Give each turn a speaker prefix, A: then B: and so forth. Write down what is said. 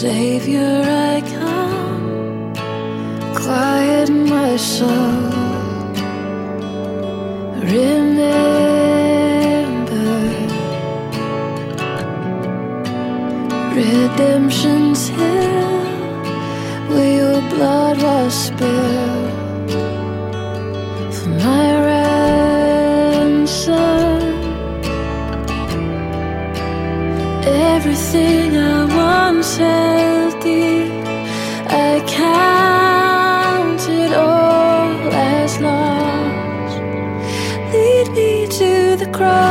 A: Savior, I come, quiet my soul. Remember, redemption's hill, where your blood was spilled Everything I once held dear, I counted all as lost. Lead me to the cross